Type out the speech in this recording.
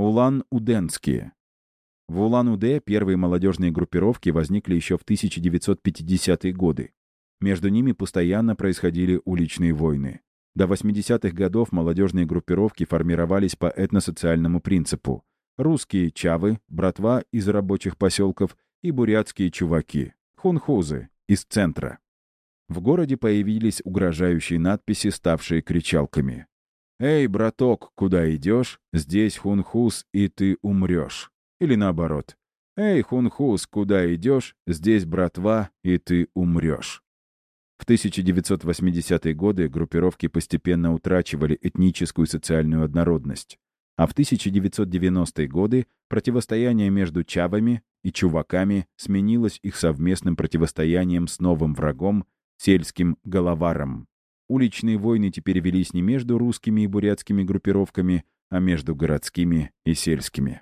Улан-Уденские. В Улан-Удэ первые молодежные группировки возникли еще в 1950-е годы. Между ними постоянно происходили уличные войны. До 80-х годов молодежные группировки формировались по этносоциальному принципу. Русские чавы, братва из рабочих поселков и бурятские чуваки, хунхузы, из центра. В городе появились угрожающие надписи, ставшие кричалками. «Эй, браток, куда идешь? Здесь хунхуз, и ты умрешь». Или наоборот. «Эй, хунхуз, куда идешь? Здесь братва, и ты умрешь». В 1980-е годы группировки постепенно утрачивали этническую и социальную однородность. А в 1990-е годы противостояние между чавами и чуваками сменилось их совместным противостоянием с новым врагом, сельским головаром. Уличные войны теперь велись не между русскими и бурятскими группировками, а между городскими и сельскими.